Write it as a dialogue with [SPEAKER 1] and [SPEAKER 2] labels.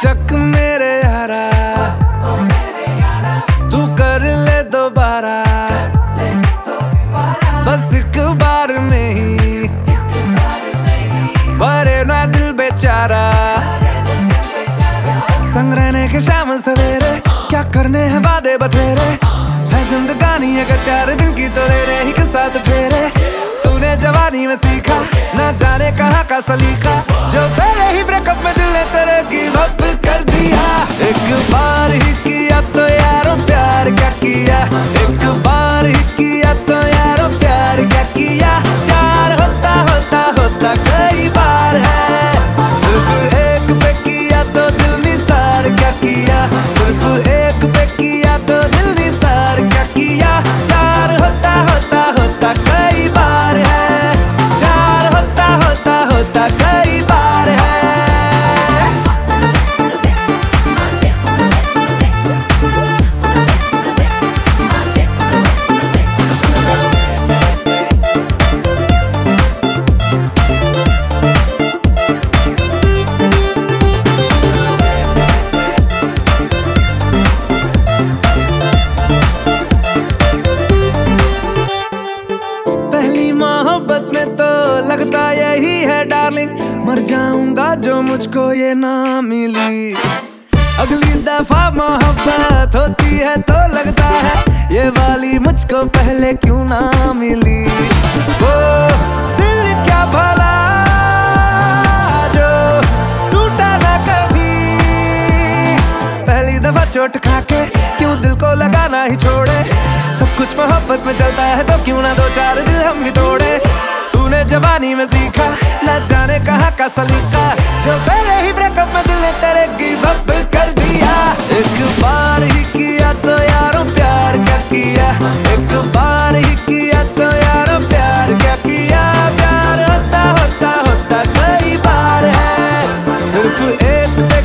[SPEAKER 1] शक मेरे यारा तू कर ले दोबारा बस एक बार में ही भरे ना दिल बेचारा संग रहने के शाम सवेरे क्या करने हैं वादे बथेरे जिंदगानी अगर चार दिन की तो ले रहे साथ फेरे। तूने जवानी में सीखा, ना जाने कहाँ का सलीका। लगता यही है डार्लिंग। मर जाऊँगा जो मुझको ये ना मिली। अगली दफ़ा मोहब्बत होती है तो लगता है, ये वाली मुझको पहले क्यों ना मिली? वो दिल क्या भला जो टूटा ना कभी? पहली दफ़ा चोट खा के क्यों दिल को लगाना ही छोड़े? सब कुछ मोहब्बत में चलता है तो क्यों ना दो चार दिल हम भी तोड़े? तूने जवानी में सीखा, न जाने कहाँ का सलीका। जो पहले ही ब्रेकअप में दिल ने तेरे गिव अप कर दिया। एक बार ही किया तो यारों प्यार क्या किया? एक बार ही किया तो यारों प्यार क्या किया? प्यार होता होता होता कई बार है। सिर्फ़ एक पे